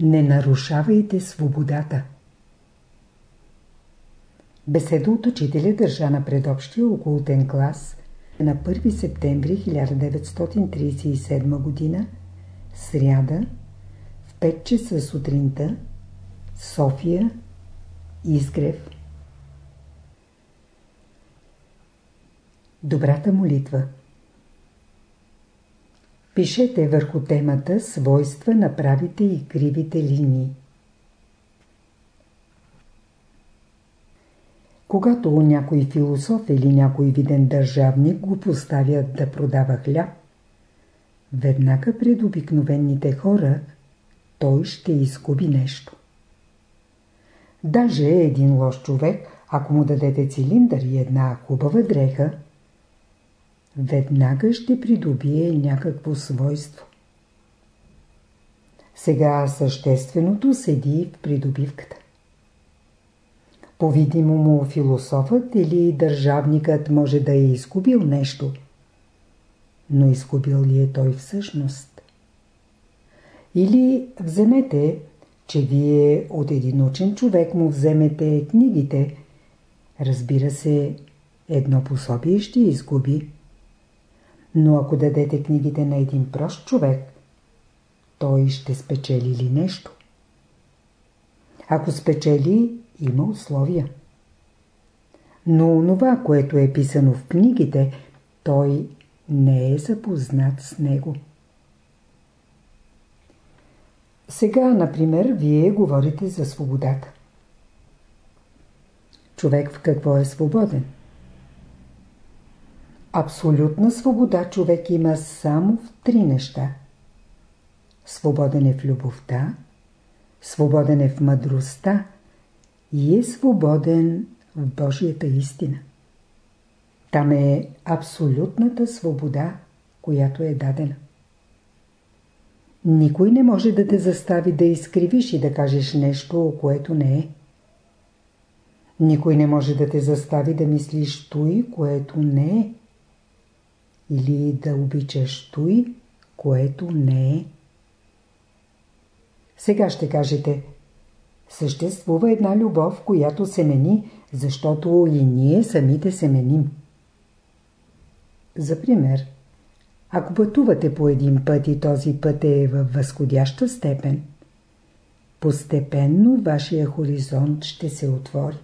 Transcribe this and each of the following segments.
Не нарушавайте свободата. Беседа от учителя държа на предобщия околотен клас на 1 септември 1937 г. Сряда в 5 часа сутринта София Изгрев Добрата молитва Пишете върху темата свойства на правите и кривите линии. Когато някой философ или някой виден държавник го поставят да продава хляб, веднага пред обикновените хора той ще изгуби нещо. Даже един лош човек, ако му дадете цилиндър и една хубава дреха, веднага ще придобие някакво свойство. Сега същественото седи в придобивката. По-видимому философът или държавникът може да е изгубил нещо, но изгубил ли е той всъщност? Или вземете, че вие от един учен човек му вземете книгите, разбира се, едно пособие ще изгуби. Но ако дадете книгите на един прост човек, той ще спечели ли нещо? Ако спечели, има условия. Но онова, което е писано в книгите, той не е запознат с него. Сега, например, вие говорите за свободата. Човек в какво е свободен? Абсолютна свобода човек има само в три неща. Свободен е в любовта, свободен е в мъдростта и е свободен в Божията истина. Там е абсолютната свобода, която е дадена. Никой не може да те застави да изкривиш и да кажеш нещо, което не е. Никой не може да те застави да мислиш той, което не е. Или да обичаш той, което не е. Сега ще кажете – Съществува една любов, която се мени, защото и ние самите се меним. За пример, ако пътувате по един път и този път е във възходяща степен, постепенно вашия хоризонт ще се отвори.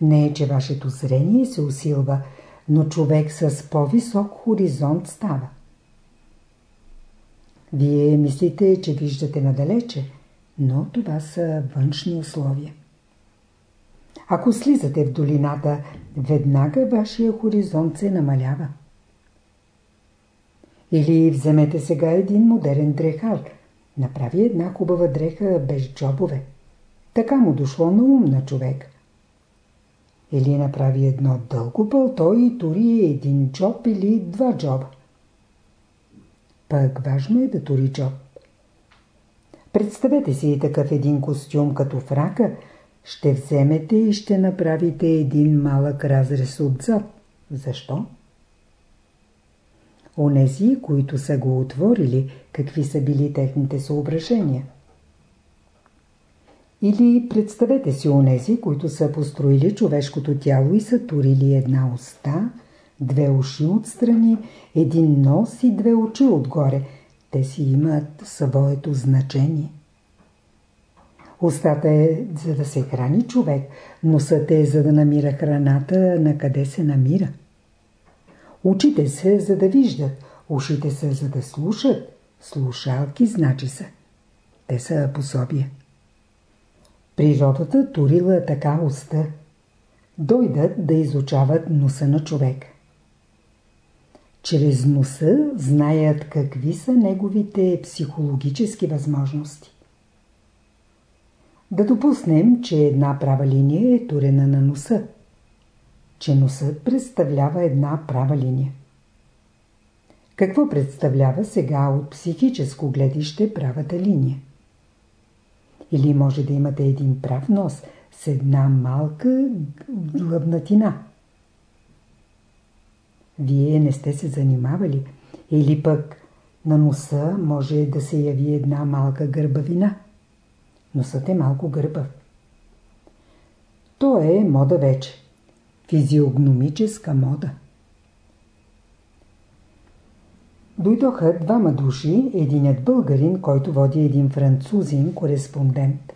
Не е, че вашето зрение се усилва, но човек с по-висок хоризонт става. Вие мислите, че виждате надалече, но това са външни условия. Ако слизате в долината, веднага вашия хоризонт се намалява. Или вземете сега един модерен дрехар. Направи една хубава дреха без джобове. Така му дошло на ум на човек. Или направи едно дълго пълто и тури един джоб или два джоба. Пък важно е да тури джоб. Представете си такъв един костюм като фрака, ще вземете и ще направите един малък разрез отзад. Защо? Онези, които са го отворили, какви са били техните съображения? Или представете си онези, които са построили човешкото тяло и са турили една уста, две уши отстрани, един нос и две очи отгоре – те си имат своето значение. Устата е за да се храни човек, носът е за да намира храната на къде се намира. Очите се за да виждат, ушите са за да слушат, слушалки значи са. Те са пособия. Природата турила така уста. Дойдат да изучават носа на човека. Чрез носа знаят какви са неговите психологически възможности. Да допуснем, че една права линия е турена на носа. Че носът представлява една права линия. Какво представлява сега от психическо гледище правата линия? Или може да имате един прав нос с една малка глъбнатина – вие не сте се занимавали или пък На носа може да се яви една малка гърбавина. Носът е малко гърбав. То е мода вече. Физиогномическа мода. Дойдоха двама души, единят българин, който води един французин, кореспондент.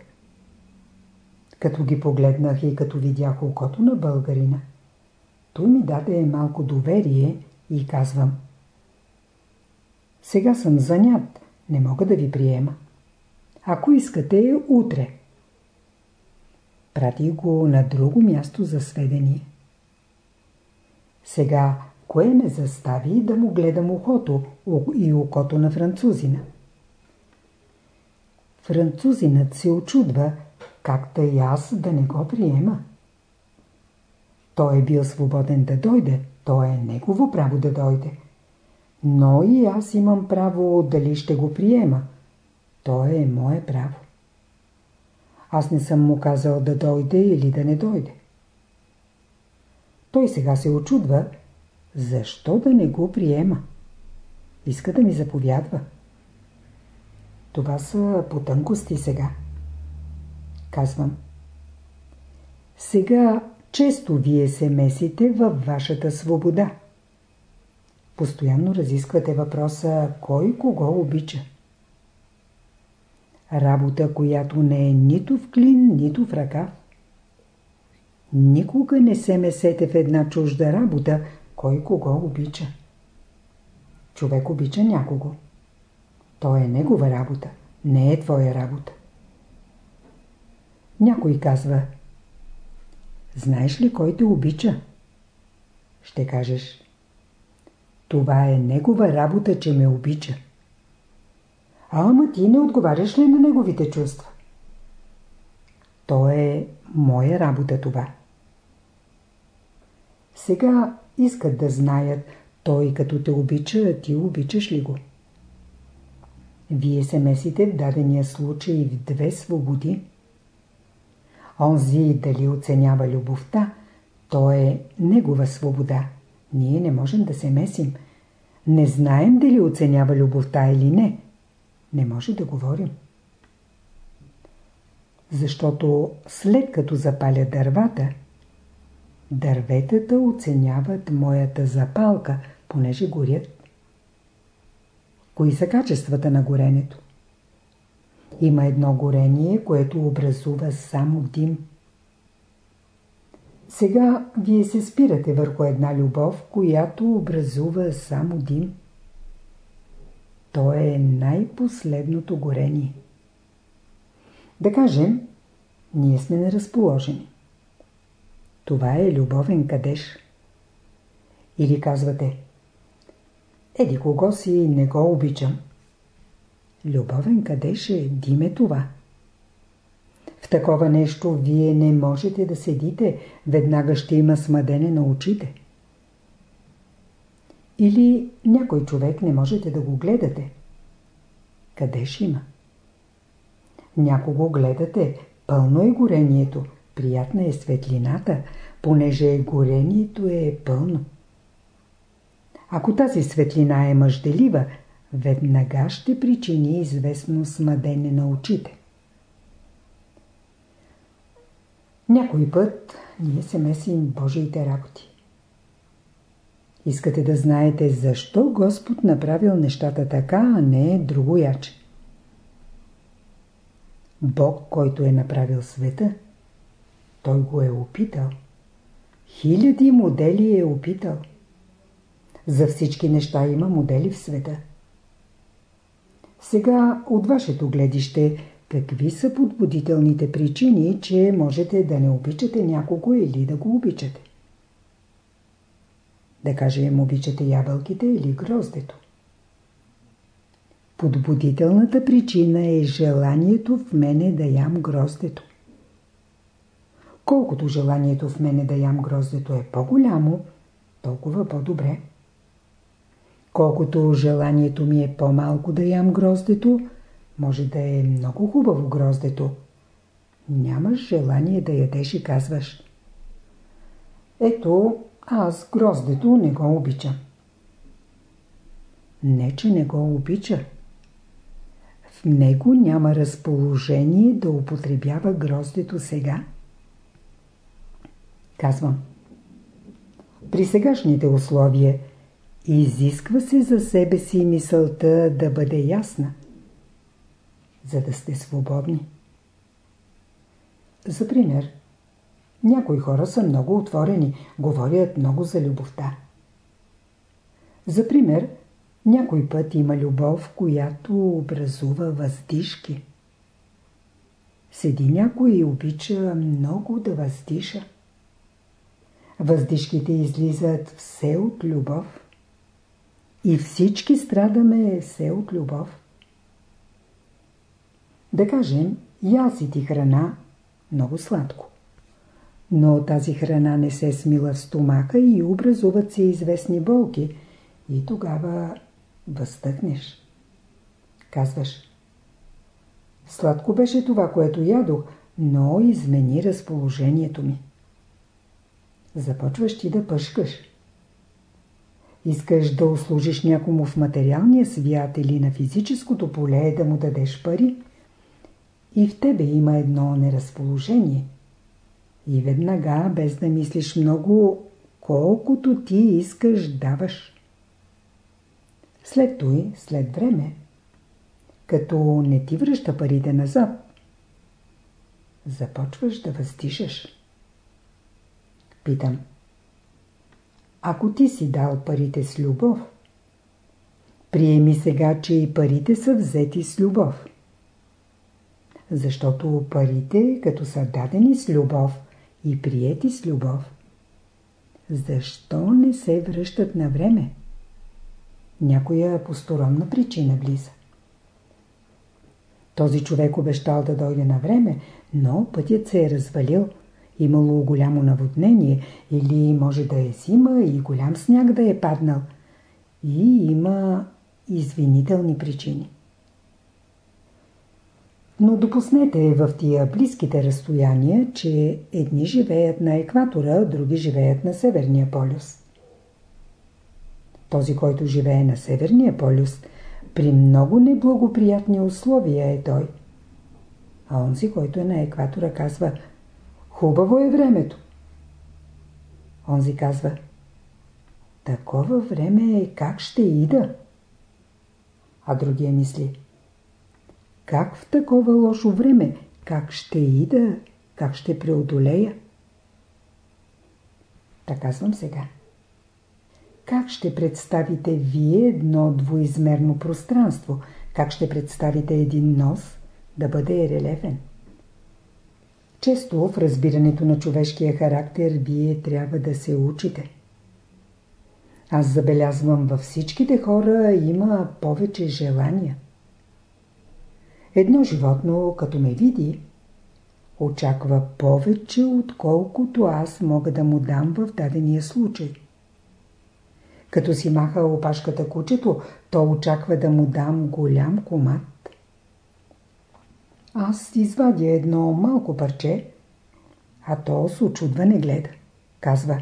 Като ги погледнах и като видях окото на българина, той ми даде малко доверие и казвам. Сега съм занят, не мога да ви приема. Ако искате, утре. Прати го на друго място за сведение. Сега, кое ме застави да му гледам ухото и окото на французина? Французинът се очудва, как и аз да не го приема. Той е бил свободен да дойде, то е негово право да дойде. Но и аз имам право дали ще го приема. То е мое право. Аз не съм му казал да дойде или да не дойде. Той сега се очудва, защо да не го приема. Иска да ми заповядва. Това са потънкости сега. Казвам. Сега често вие се месите във вашата свобода. Постоянно разисквате въпроса кой кого обича. Работа, която не е нито в клин, нито в ръка. Никога не се месете в една чужда работа, кой кого обича. Човек обича някого. То е негова работа, не е твоя работа. Някой казва Знаеш ли кой те обича? Ще кажеш Това е негова работа, че ме обича. А ама ти не отговаряш ли на неговите чувства? То е моя работа това. Сега искат да знаят, той като те обича, ти обичаш ли го? Вие се месите в дадения случай в две свободи. Онзи дали оценява любовта, то е негова свобода. Ние не можем да се месим. Не знаем дали оценява любовта или не. Не може да говорим. Защото след като запаля дървата, дърветата оценяват моята запалка, понеже горят. Кои са качествата на горенето? Има едно горение, което образува само дим. Сега вие се спирате върху една любов, която образува само дим. То е най-последното горение. Да кажем, ние сме неразположени. Това е любовен кадеж. Или казвате, еди кого си не го обичам. Любовен кадеж е диме това. В такова нещо вие не можете да седите, веднага ще има смадене на очите. Или някой човек не можете да го гледате. Къде има? Някого гледате, пълно е горението, приятна е светлината, понеже горението е пълно. Ако тази светлина е мъжделива, веднага ще причини известно смадене на очите. Някой път ние се месим Божиите работи. Искате да знаете защо Господ направил нещата така, а не друго яче. Бог, който е направил света, той го е опитал. Хиляди модели е опитал. За всички неща има модели в света. Сега от вашето гледище, какви са подбудителните причини, че можете да не обичате някого или да го обичате? Да кажем, обичате ябълките или гроздето. Подбудителната причина е желанието в мене да ям гроздето. Колкото желанието в мене да ям гроздето е по-голямо, толкова по-добре. Колкото желанието ми е по-малко да ям гроздето, може да е много хубаво гроздето. Нямаш желание да ядеш и казваш. Ето, аз гроздето не го обичам. не че не го обича. В него няма разположение да употребява гроздето сега. Казвам. При сегашните условия изисква се за себе си мисълта да бъде ясна, за да сте свободни. За пример, някои хора са много отворени, говорят много за любовта. За пример, някой път има любов, която образува въздишки. Седи някой и обича много да въздиша. Въздишките излизат все от любов. И всички страдаме все от любов. Да кажем, яси ти храна, много сладко. Но тази храна не се смила в стомаха и образуват се известни болки. И тогава възтъкнеш. Казваш. Сладко беше това, което ядох, но измени разположението ми. Започваш ти да пъшкаш. Искаш да услужиш някому в материалния свят или на физическото поле да му дадеш пари. И в тебе има едно неразположение. И веднага, без да мислиш много, колкото ти искаш, даваш. След той, след време, като не ти връща парите назад, започваш да въздишаш. Питам. Ако ти си дал парите с любов, приеми сега, че и парите са взети с любов. Защото парите, като са дадени с любов и приети с любов, защо не се връщат на време? Някоя посторонна причина влиза. Този човек обещал да дойде на време, но пътят се е развалил – имало голямо наводнение или може да е зима и голям сняг да е паднал. И има извинителни причини. Но допуснете в тия близките разстояния, че едни живеят на екватора, други живеят на Северния полюс. Този, който живее на Северния полюс, при много неблагоприятни условия е той. А онзи, който е на екватора, казва – Хубаво е времето. Онзи казва, такова време е как ще ида. А другия мисли, как в такова лошо време, как ще ида, как ще преодолея. Така казвам сега. Как ще представите вие едно двоизмерно пространство? Как ще представите един нос да бъде релефен? Често в разбирането на човешкия характер вие трябва да се учите. Аз забелязвам във всичките хора има повече желания. Едно животно, като ме види, очаква повече, отколкото аз мога да му дам в дадения случай. Като си маха опашката кучето, то очаква да му дам голям комат. Аз извадя едно малко парче, а то с очудване гледа. Казва,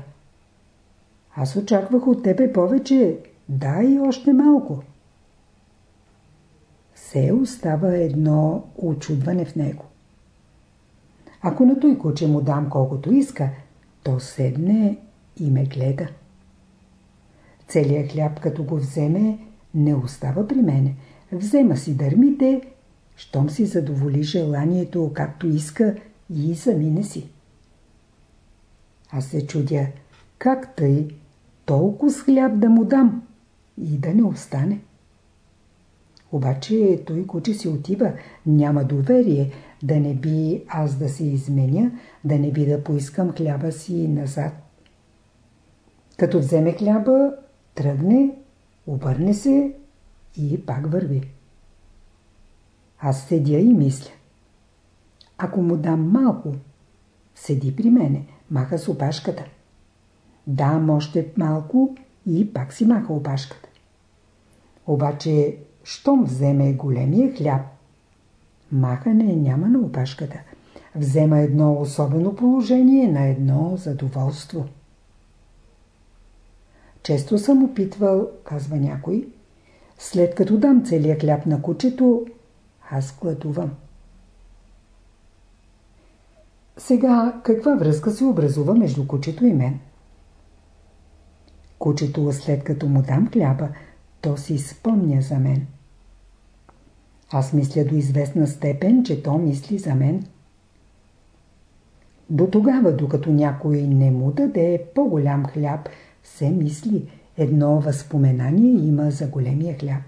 аз очаквах от тебе повече, дай още малко. Все остава едно очудване в него. Ако на той куче му дам колкото иска, то седне и ме гледа. Целият хляб, като го вземе, не остава при мене. Взема си дърмите щом си задоволи желанието както иска и замине си. Аз се чудя, как тъй толкова с хляб да му дам и да не остане. Обаче той куче си отива, няма доверие, да не би аз да се изменя, да не би да поискам хляба си назад. Като вземе хляба, тръгне, обърне се и пак върви. Аз седя и мисля. Ако му дам малко, седи при мене, маха с опашката. Дам още малко и пак си маха опашката. Обаче, щом вземе големия хляб, махане няма на опашката. Взема едно особено положение на едно задоволство. Често съм опитвал, казва някой, След като дам целия хляб на кучето, аз гладувам. Сега каква връзка се образува между кучето и мен? Кучето след като му дам хляба, то си спомня за мен. Аз мисля до известна степен, че то мисли за мен. До тогава, докато някой не му даде по-голям хляб, се мисли, едно възпоменание има за големия хляб.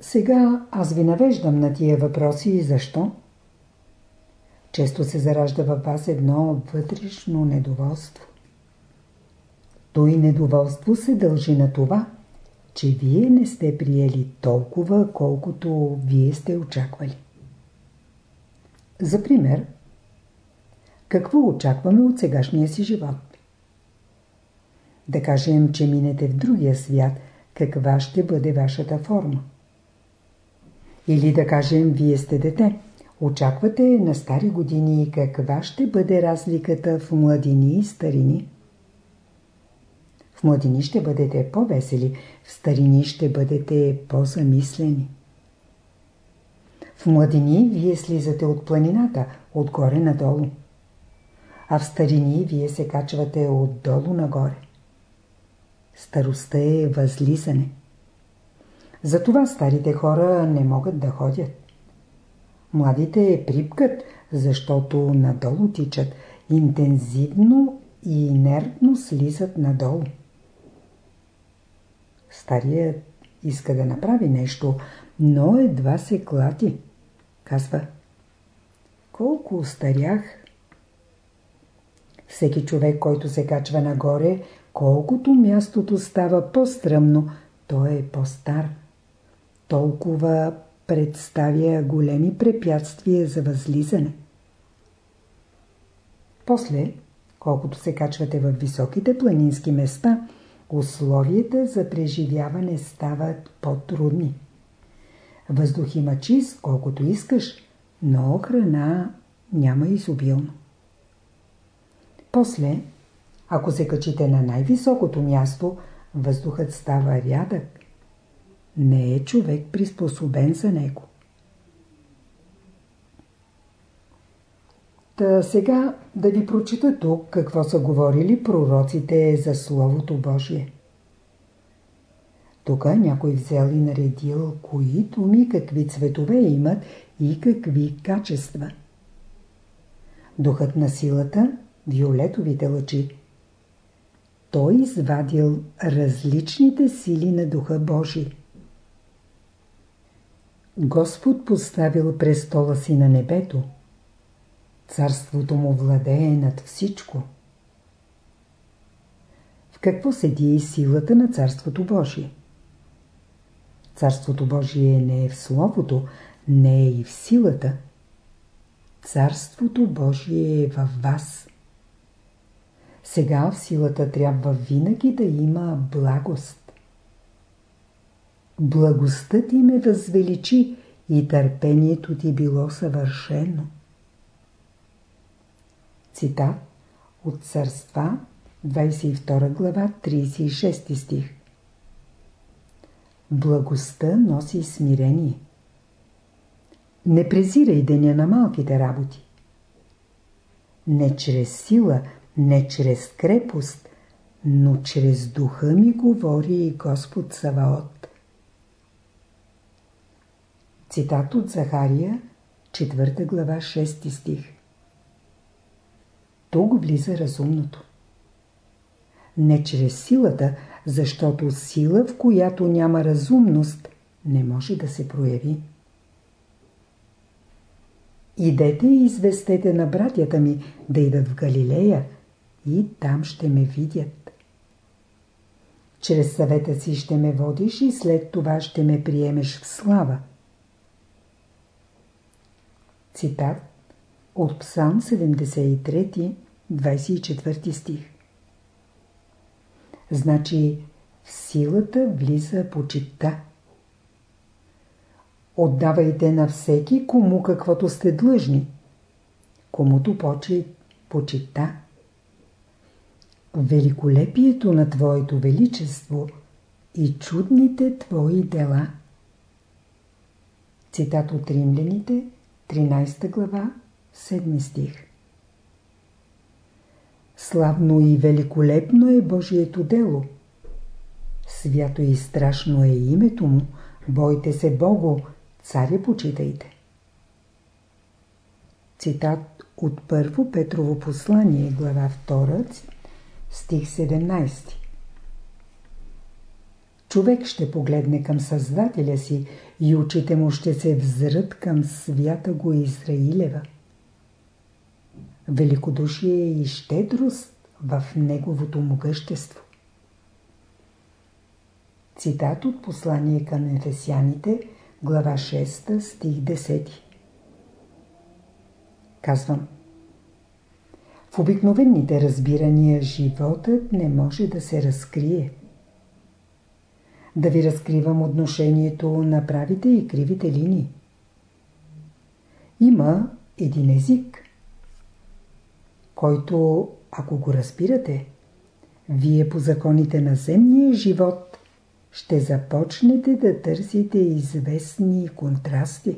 Сега аз ви навеждам на тия въпроси. Защо? Често се заражда във вас едно вътрешно недоволство. Той недоволство се дължи на това, че вие не сте приели толкова, колкото вие сте очаквали. За пример, какво очакваме от сегашния си живот? Да кажем, че минете в другия свят, каква ще бъде вашата форма? Или да кажем, вие сте дете. Очаквате на стари години каква ще бъде разликата в младини и старини? В младини ще бъдете по-весели, в старини ще бъдете по-замислени. В младини вие слизате от планината, отгоре надолу. А в старини вие се качвате отдолу нагоре. Старостта е възлизане. Затова старите хора не могат да ходят. Младите припкат, защото надолу тичат, интензивно и инертно слизат надолу. Старият иска да направи нещо, но едва се клати. Казва, колко устарях. Всеки човек, който се качва нагоре, колкото мястото става по-стръмно, той е по-стар. Толкова представя големи препятствия за възлизане. После, колкото се качвате в високите планински места, условията за преживяване стават по-трудни. Въздух има чист, колкото искаш, но храна няма изобилно. После, ако се качите на най-високото място, въздухът става рядък. Не е човек приспособен за него. Та сега да ви прочита тук какво са говорили пророците за Словото Божие. Тук някой взел и наредил кои думи какви цветове имат и какви качества. Духът на силата – виолетовите лъчи. Той извадил различните сили на Духа Божий. Господ поставил престола си на небето – Царството му владее над всичко. В какво седи силата на Царството Божие? Царството Божие не е в Словото, не е и в силата. Царството Божие е във вас. Сега в силата трябва винаги да има благост. Благостта ти ме възвеличи и търпението ти било съвършено. Цитат от Царства, 22 глава, 36 стих. Благостта носи смирение. Не презирай деня на малките работи. Не чрез сила, не чрез крепост, но чрез духа ми говори Господ Саваот. Цитат от Захария, 4 глава, 6 стих. Тук влиза разумното. Не чрез силата, защото сила, в която няма разумност, не може да се прояви. Идете и известете на братята ми да идат в Галилея и там ще ме видят. Чрез съвета си ще ме водиш и след това ще ме приемеш в слава. Цитат от Псалм 73, 24 стих. Значи в силата влиза почитта. Отдавайте на всеки, кому каквото сте длъжни. Комуто почи почита. Великолепието на Твоето Величество и чудните Твои дела. Цитат от Римляните, 13 глава, 7 стих. Славно и великолепно е Божието дело. Свято и страшно е името му. Бойте се Богу, царя почитайте. Цитат от Първо Петрово послание, глава 2, стих 17. Човек ще погледне към Създателя си и очите му ще се взрат към свята го Израилева. Великодушие и щедрост в неговото могъщество. Цитат от послание към Ефесяните, глава 6, стих 10. Казвам. В обикновените разбирания животът не може да се разкрие. Да ви разкривам отношението на правите и кривите линии. Има един език, който, ако го разбирате, вие по законите на земния живот ще започнете да търсите известни контрасти.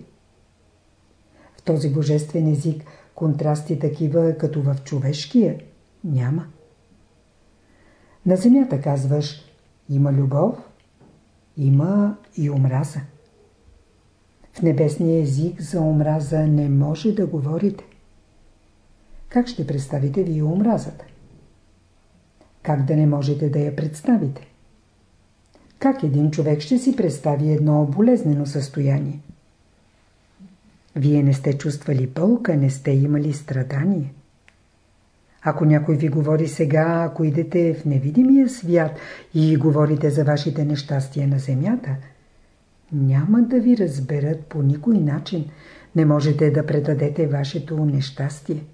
В този божествен език контрасти такива, като в човешкия, няма. На земята казваш, има любов, има и омраза. В небесния език за омраза не може да говорите. Как ще представите вие омразата? Как да не можете да я представите? Как един човек ще си представи едно болезнено състояние? Вие не сте чувствали болка, не сте имали страдание. Ако някой ви говори сега, ако идете в невидимия свят и говорите за вашите нещастия на земята, няма да ви разберат по никой начин. Не можете да предадете вашето нещастие.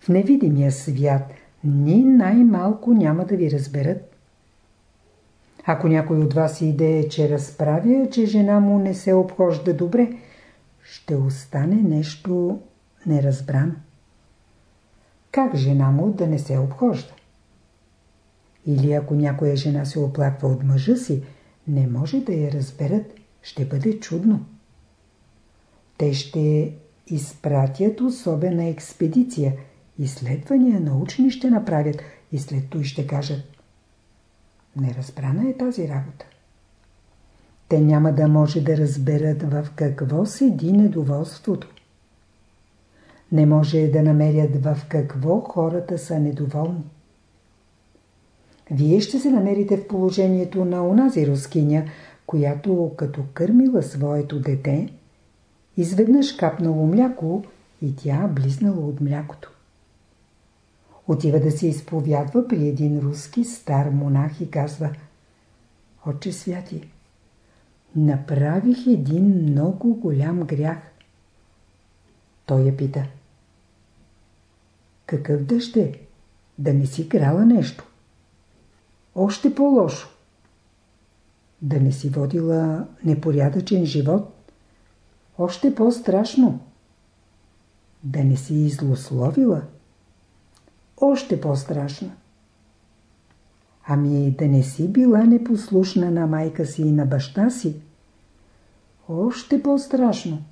В невидимия свят ни най-малко няма да ви разберат. Ако някой от вас иде, че разправя, че жена му не се обхожда добре, ще остане нещо неразбрано. Как жена му да не се обхожда? Или ако някоя жена се оплаква от мъжа си, не може да я разберат, ще бъде чудно. Те ще изпратят особена експедиция, изследвания научни ще направят и след това ще кажат Неразбрана е тази работа. Те няма да може да разберат в какво седи недоволството. Не може да намерят в какво хората са недоволни. Вие ще се намерите в положението на онази рускиня, която като кърмила своето дете, изведнъж капнало мляко и тя близнала от млякото. Отива да се изповядва при един руски стар монах и казва Отче святи, направих един много голям грях. Той я пита. Какъв дъжд е? Да не си крала нещо. Още по-лошо. Да не си водила непорядъчен живот. Още по-страшно. Да не си излословила. Още по-страшно. Ами да не си била непослушна на майка си и на баща си. Още по-страшно.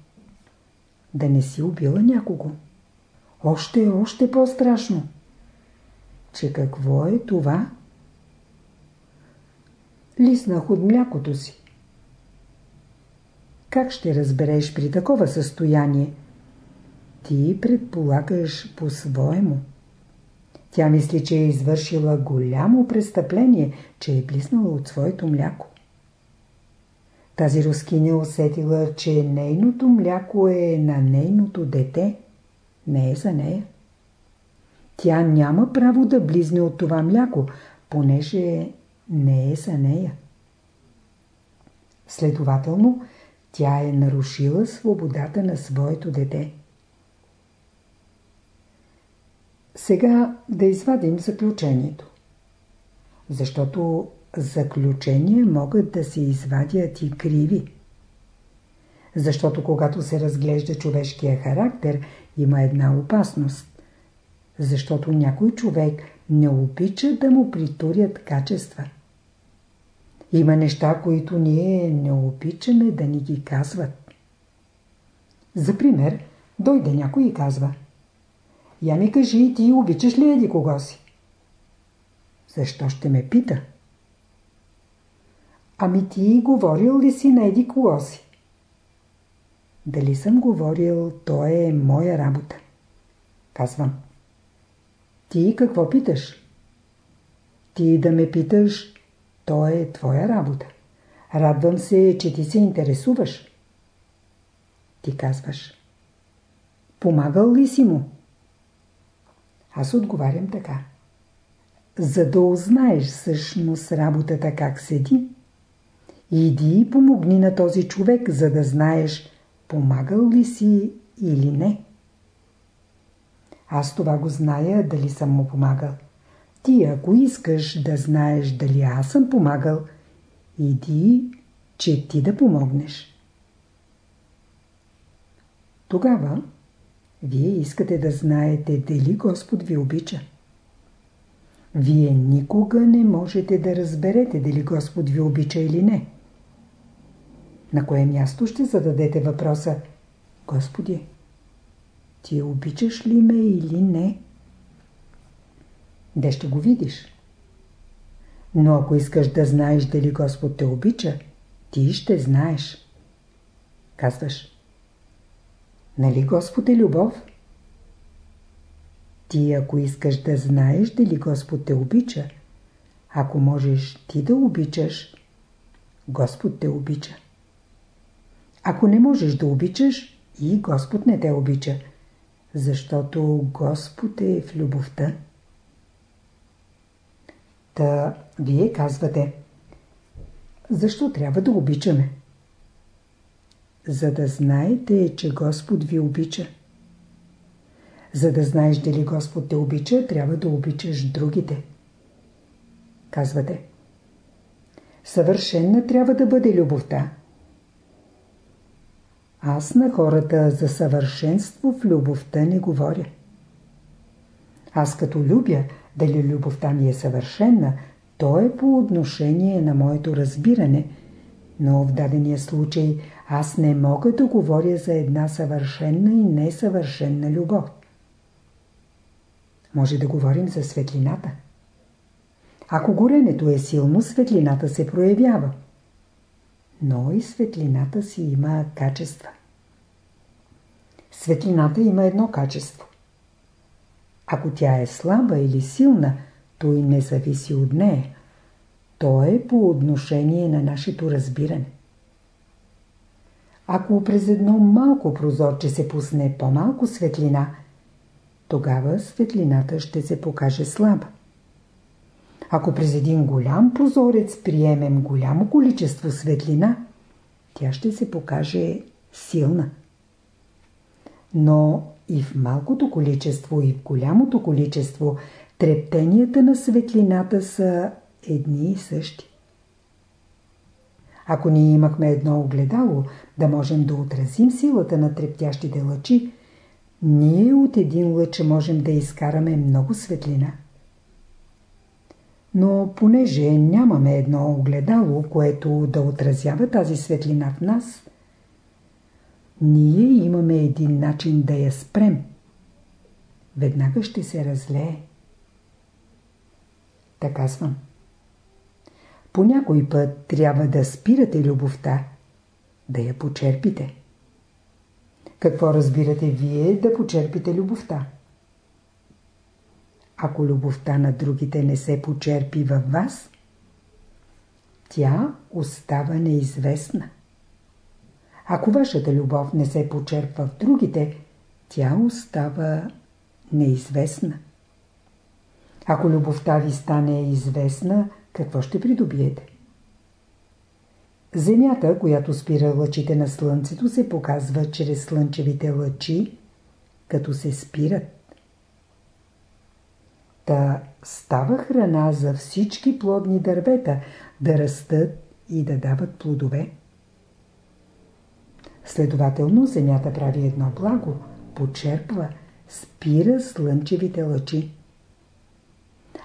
Да не си убила някого. Още, още по-страшно. Че какво е това? Лиснах от млякото си. Как ще разбереш при такова състояние? Ти предполагаш по-своему. Тя мисли, че е извършила голямо престъпление, че е блиснала от своето мляко. Тази рускиня усетила, че нейното мляко е на нейното дете, не е за нея. Тя няма право да близне от това мляко, понеже не е за нея. Следователно, тя е нарушила свободата на своето дете. Сега да извадим заключението. Защото заключения могат да се извадят и криви. Защото когато се разглежда човешкия характер, има една опасност. Защото някой човек не обича да му притурят качества. има неща, които ние не обичаме да ни ги казват. За пример, дойде някой и казва Я ми кажи, ти обичаш ли еди кого си? Защо ще ме пита? Ами ти говорил ли си на еди кого си? Дали съм говорил, то е моя работа. Казвам. Ти какво питаш? Ти да ме питаш, то е твоя работа. Радвам се, че ти се интересуваш. Ти казваш. Помагал ли си му? Аз отговарям така. За да узнаеш всъщност работата как седи, иди и помогни на този човек, за да знаеш помагал ли си или не. Аз това го зная, дали съм му помагал. Ти, ако искаш да знаеш дали аз съм помагал, иди, че ти да помогнеш. Тогава вие искате да знаете дали Господ ви обича. Вие никога не можете да разберете дали Господ ви обича или не. На кое място ще зададете въпроса Господи, ти обичаш ли ме или не? Де ще го видиш? Но ако искаш да знаеш дали Господ те обича, ти ще знаеш. Казваш, нали Господ е любов? Ти ако искаш да знаеш дали Господ те обича, ако можеш ти да обичаш, Господ те обича. Ако не можеш да обичаш, и Господ не те обича, защото Господ е в любовта. Та вие казвате, защо трябва да обичаме? За да знаете, че Господ ви обича. За да знаеш дали Господ те обича, трябва да обичаш другите. Казвате, съвършенна трябва да бъде любовта. Аз на хората за съвършенство в любовта не говоря. Аз като любя, дали любовта ми е съвършенна, то е по отношение на моето разбиране, но в дадения случай аз не мога да говоря за една съвършенна и несъвършенна любов. Може да говорим за светлината. Ако горенето е силно, светлината се проявява. Но и светлината си има качества. Светлината има едно качество. Ако тя е слаба или силна, то и не зависи от нея. То е по отношение на нашето разбиране. Ако през едно малко прозорче се пусне по-малко светлина, тогава светлината ще се покаже слаба. Ако през един голям прозорец приемем голямо количество светлина, тя ще се покаже силна. Но и в малкото количество, и в голямото количество трептенията на светлината са едни и същи. Ако ние имахме едно огледало, да можем да отразим силата на трептящите лъчи, ние от един лъч можем да изкараме много светлина. Но понеже нямаме едно огледало, което да отразява тази светлина в нас, ние имаме един начин да я спрем. Веднага ще се разлее. Така казвам. По някой път трябва да спирате любовта, да я почерпите. Какво разбирате вие да почерпите любовта? Ако любовта на другите не се почерпи във вас, тя остава неизвестна. Ако вашата любов не се почерпва в другите, тя остава неизвестна. Ако любовта ви стане известна, какво ще придобиете? Земята, която спира лъчите на Слънцето, се показва чрез слънчевите лъчи, като се спират. Та става храна за всички плодни дървета да растат и да дават плодове. Следователно, Земята прави едно благо, почерпва, спира слънчевите лъчи.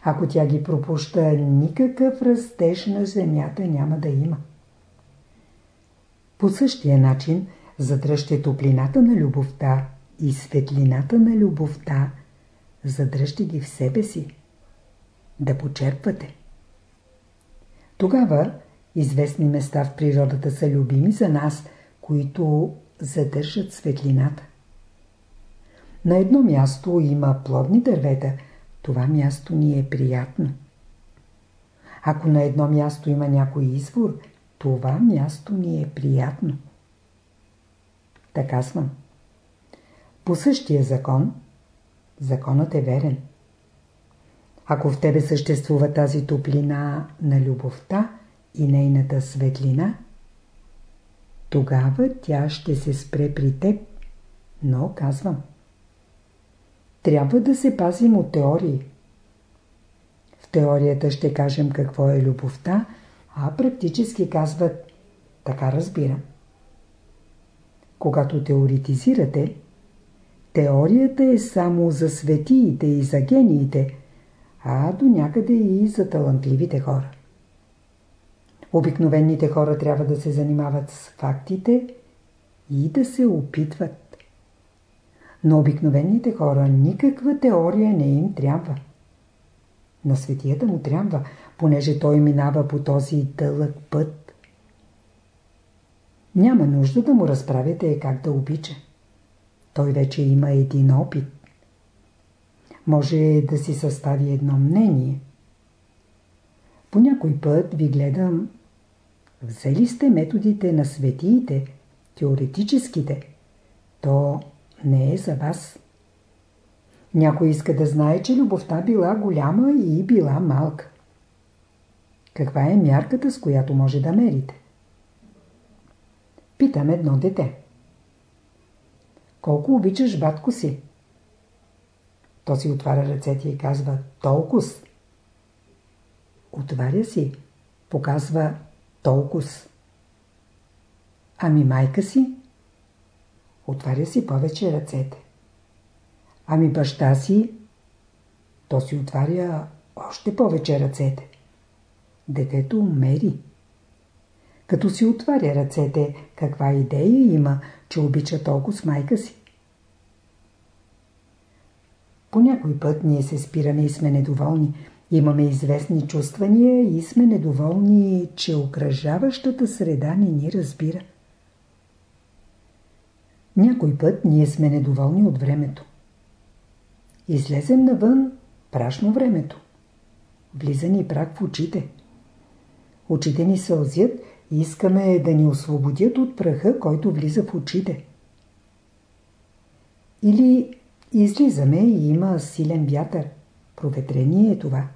Ако тя ги пропуща, никакъв растеж на земята няма да има. По същия начин задръжте топлината на любовта и светлината на любовта, задръжте ги в себе си. Да почерпвате. Тогава известни места в природата са любими за нас, които задържат светлината. На едно място има плодни дървета, това място ни е приятно. Ако на едно място има някой извор, това място ни е приятно. Така съм. По същия закон, законът е верен. Ако в тебе съществува тази топлина на любовта и нейната светлина, тогава тя ще се спре при теб. Но, казвам, трябва да се пазим от теории. В теорията ще кажем какво е любовта, а практически казват така разбирам. Когато теоретизирате, теорията е само за светиите и за гениите, а до някъде и за талантливите хора. Обикновените хора трябва да се занимават с фактите и да се опитват. Но обикновените хора никаква теория не им трябва. На светията му трябва, понеже той минава по този дълъг път. Няма нужда да му разправите как да обича. Той вече има един опит. Може да си състави едно мнение. По някой път ви гледам Взели сте методите на светиите, теоретическите. То не е за вас. Някой иска да знае, че любовта била голяма и била малка. Каква е мярката, с която може да мерите? Питам едно дете. Колко обичаш батко си? То си отваря ръцете и казва толкова. Отваря си, показва толкова. Ами майка си? Отваря си повече ръцете. Ами баща си? То си отваря още повече ръцете. Детето мери. Като си отваря ръцете, каква идея има, че обича толкова с майка си? По някой път ние се спираме и сме недоволни, Имаме известни чувствания и сме недоволни, че окръжаващата среда не ни разбира. Някой път ние сме недоволни от времето. Излезем навън прашно времето. Влиза ни прак в очите. Очите ни сълзят искаме да ни освободят от праха, който влиза в очите. Или излизаме и има силен вятър. Проветрение е това.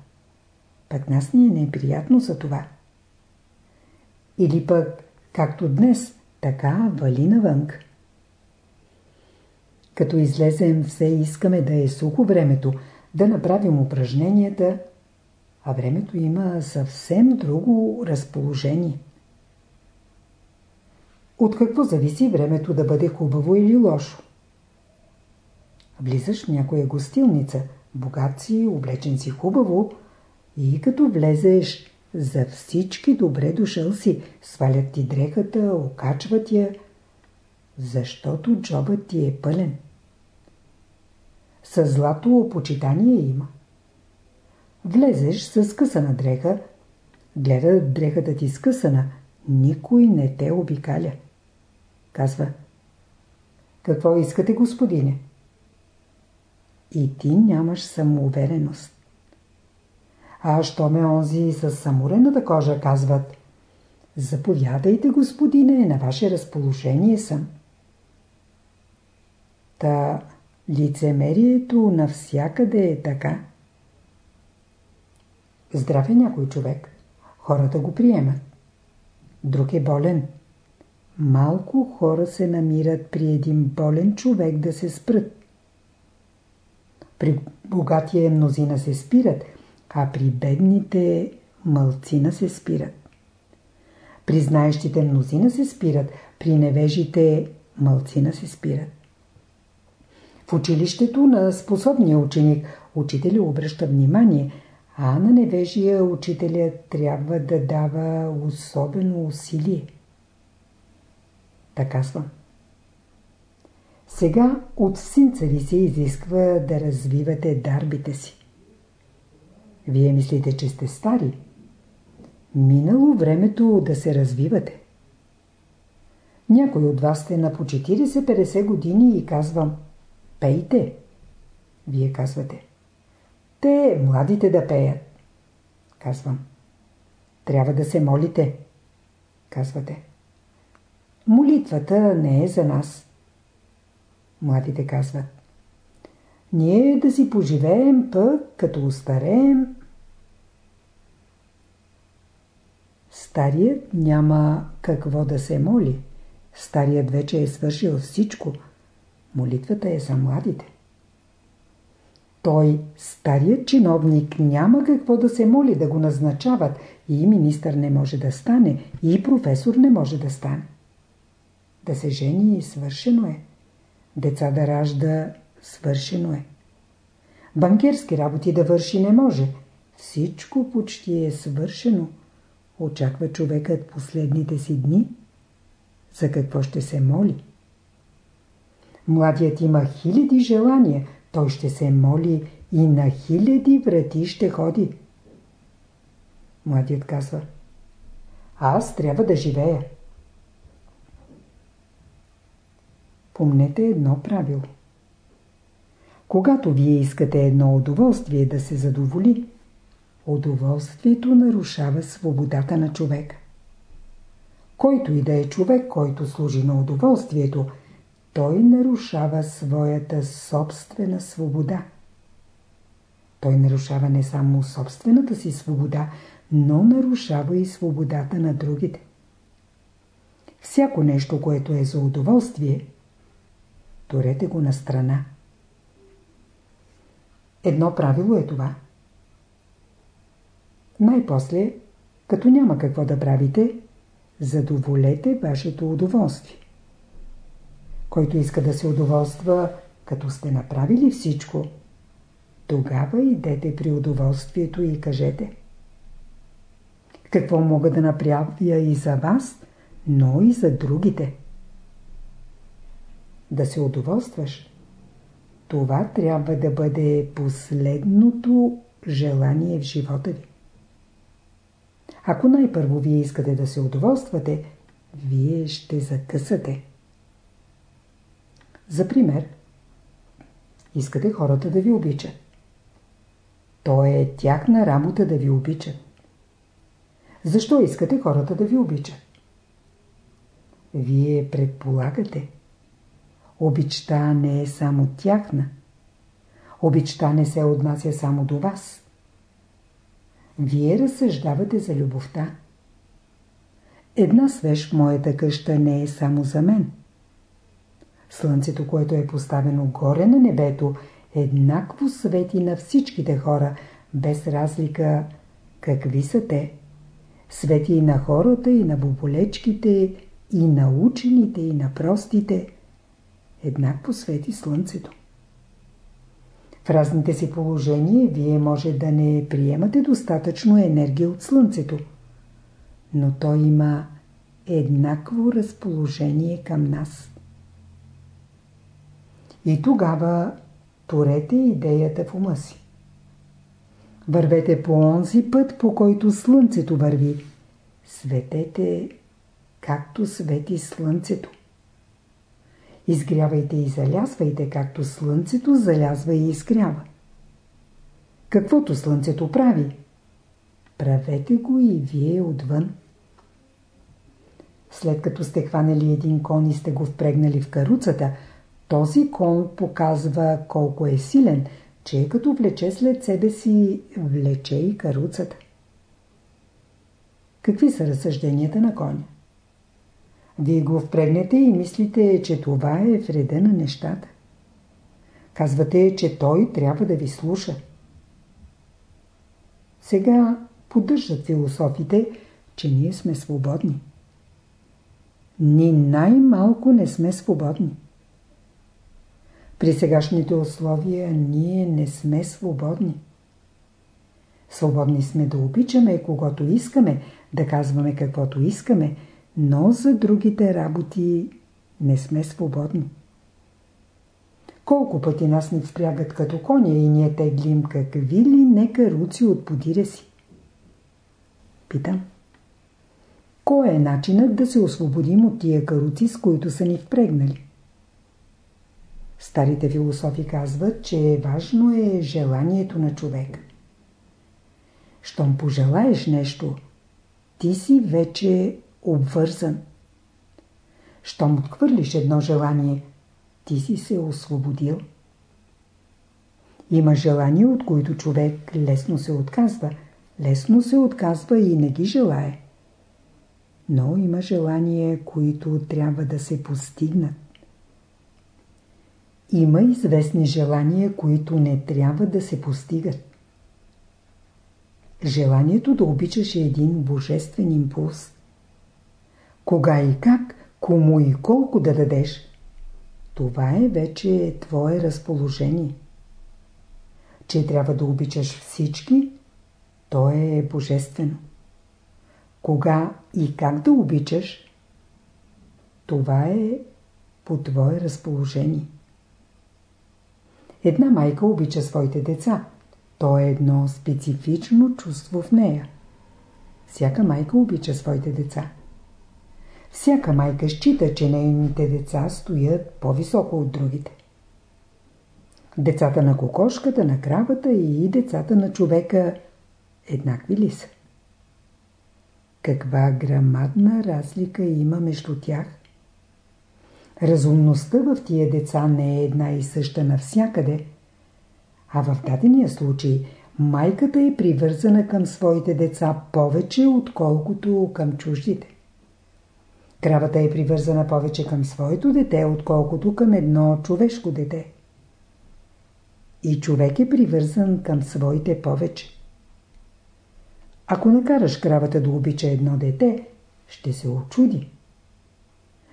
Пък нас ни е неприятно за това. Или пък, както днес, така вали навън. Като излезем, все искаме да е сухо времето, да направим упражненията, а времето има съвсем друго разположение. От какво зависи времето да бъде хубаво или лошо? Влизаш в някоя гостилница, богат си, облечен си хубаво, и като влезеш, за всички добре дошъл си, свалят ти дрехата, окачват я, защото джобът ти е пълен. С злато почитание има. Влезеш с скъсана дреха, гледа дрехата ти скъсана, никой не те обикаля. Казва, какво искате, господине? И ти нямаш самоувереност. А що ме онзи с самурената кожа казват Заповядайте, господине, на ваше разположение съм. Та лицемерието навсякъде е така. Здрав е някой човек. Хората го приемат. Друг е болен. Малко хора се намират при един болен човек да се спрат. При богатия мнозина се спират – а при бедните мълцина се спират. При знаещите мнозина се спират, при невежите мълцина се спират. В училището на способния ученик учителя обръща внимание, а на невежия учителя трябва да дава особено усилие. Така казвам. Сега от синца ви се изисква да развивате дарбите си. Вие мислите, че сте стари. Минало времето да се развивате. Някой от вас сте на по 40-50 години и казвам Пейте. Вие казвате Те, младите да пеят. Казвам Трябва да се молите. Казвате Молитвата не е за нас. Младите казват Ние да си поживеем пък, като устареем. Старият няма какво да се моли. Старият вече е свършил всичко. Молитвата е за младите. Той, старият чиновник, няма какво да се моли да го назначават. И министър не може да стане, и професор не може да стане. Да се жени свършено е. Деца да ражда свършено е. Банкерски работи да върши не може. Всичко почти е свършено. Очаква човекът последните си дни – за какво ще се моли. Младият има хиляди желания, той ще се моли и на хиляди врати ще ходи. Младият казва, аз трябва да живея. Помнете едно правило. Когато вие искате едно удоволствие да се задоволи, удоволствието нарушава свободата на човека. Който и да е човек, който служи на удоволствието, той нарушава своята собствена свобода. Той нарушава не само собствената си свобода, но нарушава и свободата на другите. Всяко нещо, което е за удоволствие, торете го на страна. Едно правило е това. Най-после, като няма какво да правите, задоволете вашето удоволствие. Който иска да се удоволства, като сте направили всичко, тогава идете при удоволствието и кажете какво мога да направя и за вас, но и за другите. Да се удоволстваш. Това трябва да бъде последното желание в живота ви. Ако най-първо вие искате да се удоволствате, вие ще закъсате. За пример, искате хората да ви обичат. То е тяхна работа да ви обичат. Защо искате хората да ви обичат? Вие предполагате. Обичта не е само тяхна. Обичта не се отнася само до вас. Вие разсъждавате за любовта. Една свеж в моята къща не е само за мен. Слънцето, което е поставено горе на небето, еднакво свети на всичките хора, без разлика какви са те. Свети и на хората, и на боболечките, и на учените, и на простите. Еднакво свети слънцето. В разните си положения вие може да не приемате достатъчно енергия от Слънцето, но то има еднакво разположение към нас. И тогава порете идеята в ума си. Вървете по онзи път, по който Слънцето върви. Светете, както свети Слънцето. Изгрявайте и залязвайте, както слънцето залязва и изгрява. Каквото слънцето прави, правете го и вие отвън. След като сте хванали един кон и сте го впрегнали в каруцата, този кон показва колко е силен, че като влече след себе си, влече и каруцата. Какви са разсъжденията на коня? Вие го впрегнете и мислите, че това е вреда на нещата. Казвате, че той трябва да ви слуша. Сега поддържат философите, че ние сме свободни. Ни най-малко не сме свободни. При сегашните условия ние не сме свободни. Свободни сме да обичаме когото искаме, да казваме каквото искаме, но за другите работи не сме свободни. Колко пъти нас ни впрягат като коня и ние теглим какви ли не каруци от подире си? Питам. Кой е начинът да се освободим от тия каруци, с които са ни впрегнали? Старите философи казват, че важно е желанието на човек. Щом пожелаеш нещо, ти си вече обвързан. Щом отхвърлиш едно желание, ти си се освободил. Има желания, от които човек лесно се отказва. Лесно се отказва и не ги желае. Но има желания, които трябва да се постигнат. Има известни желания, които не трябва да се постигат. Желанието да обичаш е един божествен импулс. Кога и как, кому и колко да дадеш, това е вече твое разположение. Че трябва да обичаш всички, то е божествено. Кога и как да обичаш, това е по твое разположение. Една майка обича своите деца. То е едно специфично чувство в нея. Всяка майка обича своите деца. Всяка майка счита, че нейните деца стоят по-високо от другите. Децата на кокошката, на кравата и децата на човека еднакви ли са? Каква грамадна разлика има между тях? Разумността в тия деца не е една и съща навсякъде, а в дадения случай майката е привързана към своите деца повече, отколкото към чуждите. Кравата е привързана повече към своето дете, отколкото към едно човешко дете. И човек е привързан към своите повече. Ако накараш кравата да обича едно дете, ще се очуди.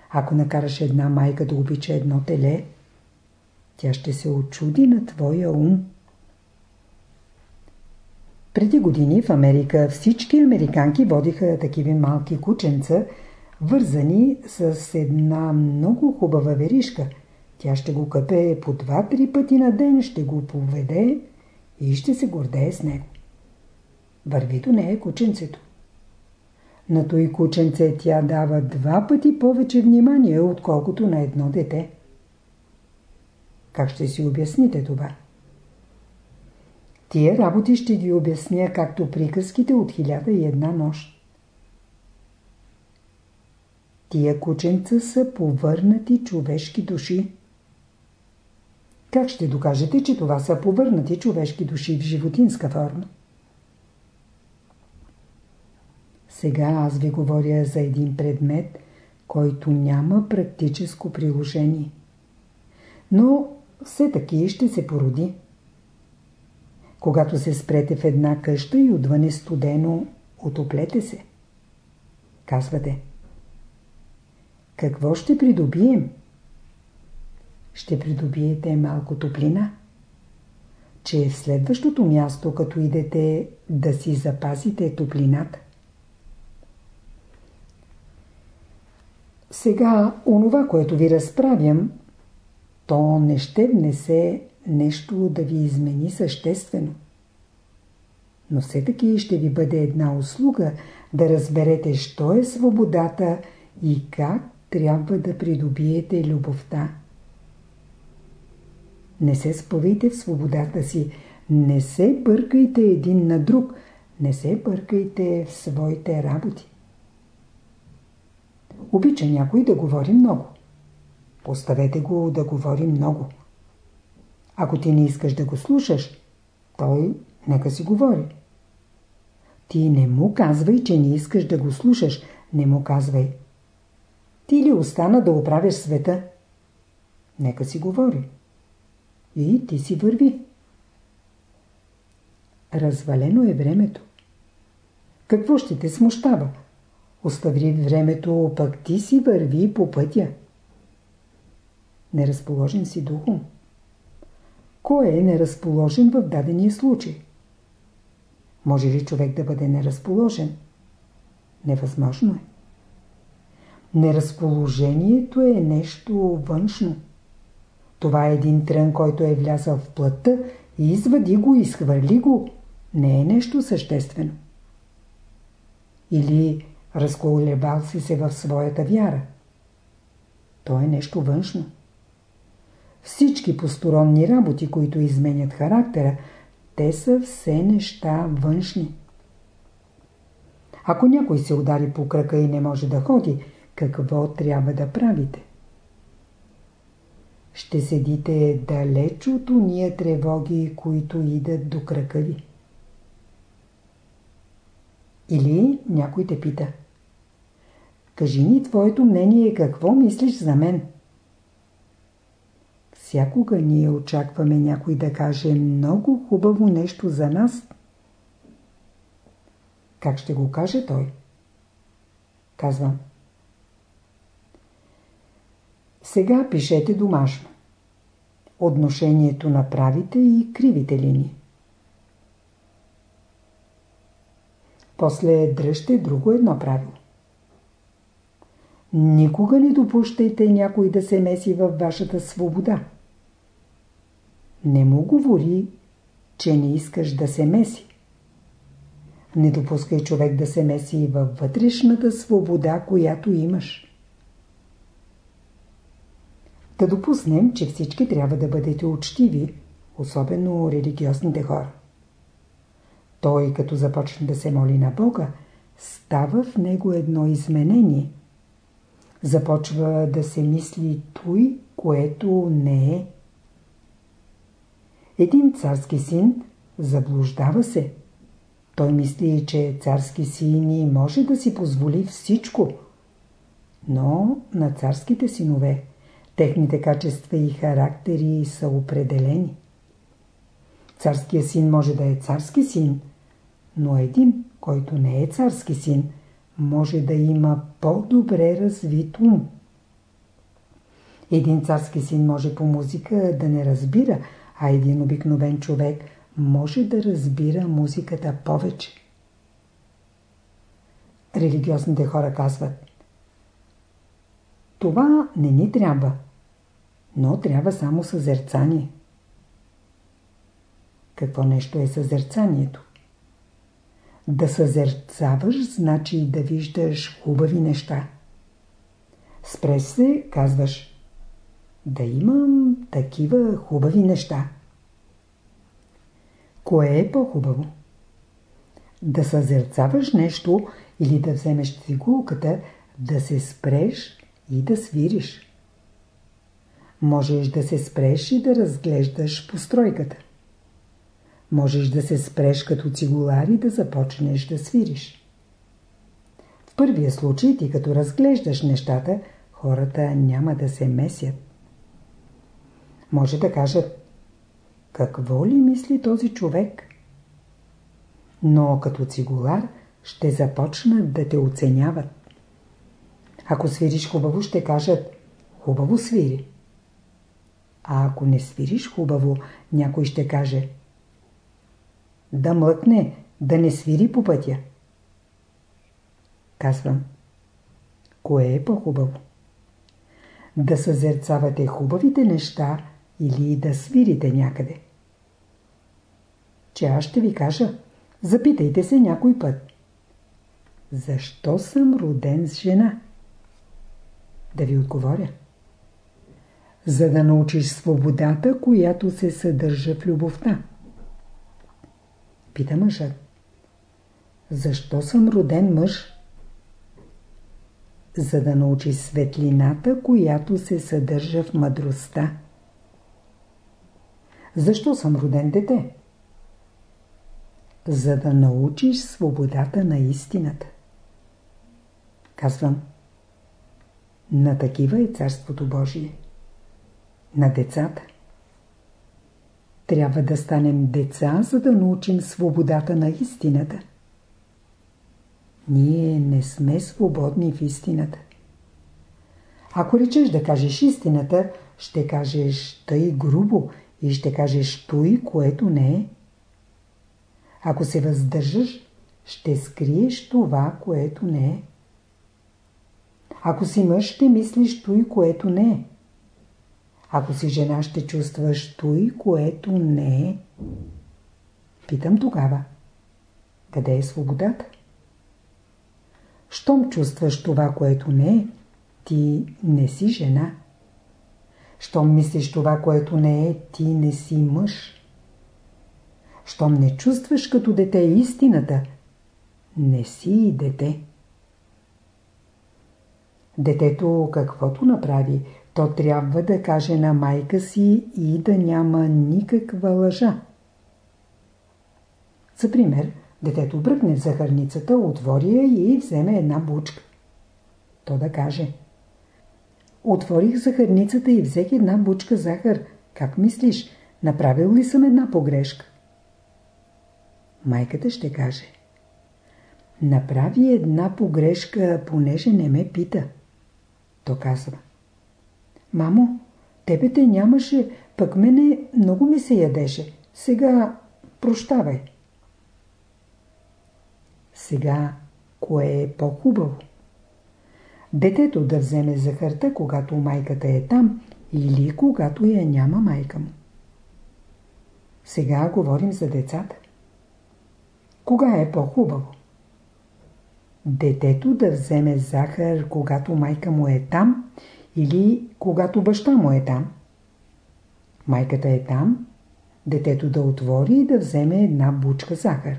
Ако накараш една майка да обича едно теле, тя ще се очуди на твоя ум. Преди години в Америка всички американки водиха такива малки кученца, вързани с една много хубава веришка. Тя ще го къпе по два-три пъти на ден, ще го поведе и ще се гордее с него. Върви до нея кученцето. На той кученце тя дава два пъти повече внимание, отколкото на едно дете. Как ще си обясните това? Тия работи ще ги обясня както приказките от хиляда и една нощ. Тия кученца са повърнати човешки души. Как ще докажете, че това са повърнати човешки души в животинска форма? Сега аз ви говоря за един предмет, който няма практическо приложение. Но все таки ще се породи. Когато се спрете в една къща и отвън е студено, отоплете се. Казвате. Какво ще придобием? Ще придобиете малко топлина. Че в следващото място, като идете, да си запазите топлината. Сега, онова, което ви разправям, то не ще внесе нещо да ви измени съществено. Но все таки ще ви бъде една услуга да разберете, що е свободата и как трябва да придобиете любовта. Не се сповейте в свободата си, не се бъркайте един на друг, не се бъркайте в своите работи. Обича някой да говори много. Поставете го да говори много. Ако ти не искаш да го слушаш, той нека си говори. Ти не му казвай, че не искаш да го слушаш. Не му казвай. Ти ли остана да оправиш света? Нека си говори. И ти си върви. Развалено е времето. Какво ще те смущава? Остави времето, пък ти си върви по пътя. Неразположен си духом. Кой е неразположен в дадения случай? Може ли човек да бъде неразположен? Невъзможно е. Неразположението е нещо външно. Това е един трън, който е влязъл в плътта и извади го, изхвърли го. Не е нещо съществено. Или разколебал си се в своята вяра. То е нещо външно. Всички посторонни работи, които изменят характера, те са все неща външни. Ако някой се удари по кръка и не може да ходи, какво трябва да правите? Ще седите далеч от уния тревоги, които идат до кръка ви. Или някой те пита. Кажи ни твоето мнение, какво мислиш за мен? Всякога ние очакваме някой да каже много хубаво нещо за нас. Как ще го каже той? Казвам. Сега пишете домашно. Отношението на правите и кривите линии. После дръжте друго едно правило. Никога не допущайте някой да се меси във вашата свобода. Не му говори, че не искаш да се меси. Не допускай човек да се меси във вътрешната свобода, която имаш. Да допуснем, че всички трябва да бъдете учтиви, особено религиозните хора. Той, като започне да се моли на Бога, става в него едно изменение. Започва да се мисли той, което не е. Един царски син заблуждава се. Той мисли, че царски син и може да си позволи всичко. Но на царските синове техните качества и характери са определени. Царския син може да е царски син, но един, който не е царски син, може да има по-добре развит ум. Един царски син може по музика да не разбира, а един обикновен човек може да разбира музиката повече. Религиозните хора казват Това не ни трябва, но трябва само съзерцание. Какво нещо е съзерцанието? Да съзерцаваш, значи да виждаш хубави неща. Спре се, казваш, да имам такива хубави неща. Кое е по-хубаво? Да съзерцаваш нещо или да вземеш цигулката, да се спреш и да свириш. Можеш да се спреш и да разглеждаш постройката. Можеш да се спреш като цигулар и да започнеш да свириш. В първия случай ти като разглеждаш нещата, хората няма да се месят. Може да кажат, какво ли мисли този човек? Но като цигулар ще започнат да те оценяват. Ако свириш хубаво, ще кажат, хубаво свири. А ако не свириш хубаво, някой ще каже, да млъкне, да не свири по пътя. Казвам, кое е по-хубаво? Да съзерцавате хубавите неща или да свирите някъде. Че аз ще ви кажа, запитайте се някой път. Защо съм роден с жена? Да ви отговоря. За да научиш свободата, която се съдържа в любовта. Пита мъжът. Защо съм роден мъж? За да научиш светлината, която се съдържа в мъдростта. Защо съм роден дете? За да научиш свободата на истината. Казвам, на такива е Царството Божие. На децата. Трябва да станем деца, за да научим свободата на истината. Ние не сме свободни в истината. Ако речеш да кажеш истината, ще кажеш тъй грубо и ще кажеш той, което не е. Ако се въздържаш, ще скриеш това, което не е. Ако си мъж, ще мислиш той, което не е. Ако си жена, ще чувстваш той, което не е. Питам тогава. Къде е свободата? Щом чувстваш това, което не е, ти не си жена. Щом мислиш това, което не е, ти не си мъж. Щом не чувстваш като дете истината, не си и дете. Детето каквото направи, то трябва да каже на майка си и да няма никаква лъжа. За пример, детето бръкне в захарницата, отвори я и вземе една бучка. То да каже Отворих захарницата и взех една бучка захар. Как мислиш, направил ли съм една погрешка? Майката ще каже Направи една погрешка, понеже не ме пита. То казва Мамо, тебе те нямаше, пък мене много ми се ядеше. Сега прощавай. Сега, кое е по-хубаво? Детето да вземе захарта, когато майката е там, или когато я няма майка му. Сега говорим за децата. Кога е по-хубаво? Детето да вземе захар, когато майка му е там, или когато баща му е там. Майката е там, детето да отвори и да вземе една бучка захар.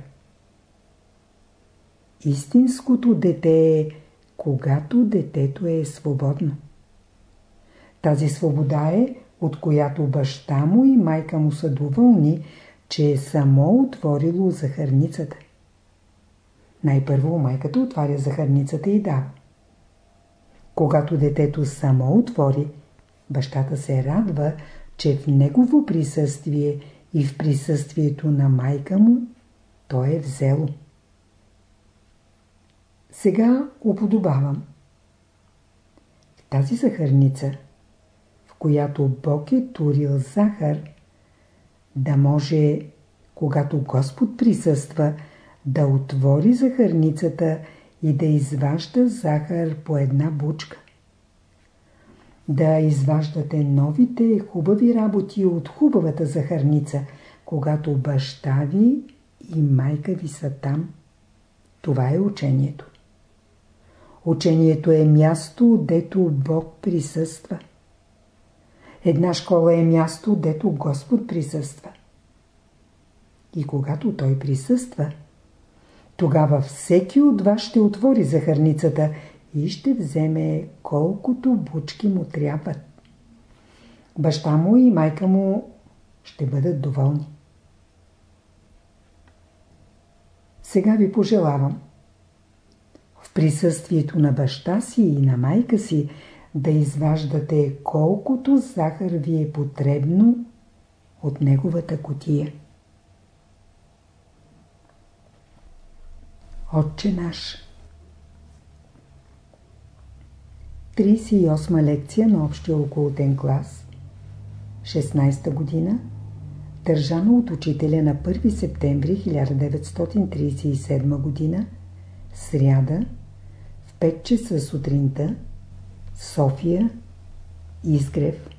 Истинското дете е, когато детето е свободно. Тази свобода е, от която баща му и майка му са доволни, че е само отворило захарницата. Най-първо майката отваря захарницата и дава. Когато детето само отвори, бащата се радва, че в негово присъствие и в присъствието на майка му то е взело. Сега уподобавам. В тази захарница, в която Бог е турил захар, да може, когато Господ присъства, да отвори захарницата и да изважда захар по една бучка. Да изваждате новите хубави работи от хубавата захарница, когато баща ви и майка ви са там. Това е учението. Учението е място, дето Бог присъства. Една школа е място, дето Господ присъства. И когато Той присъства, тогава всеки от вас ще отвори захарницата и ще вземе колкото бучки му трябват. Баща му и майка му ще бъдат доволни. Сега ви пожелавам в присъствието на баща си и на майка си да изваждате колкото захар ви е потребно от неговата котия. Отче наш. 38 лекция на общия околотен клас. 16 година държана от учителя на 1 септември 1937 година сряда в 5 часа сутринта София Изгрев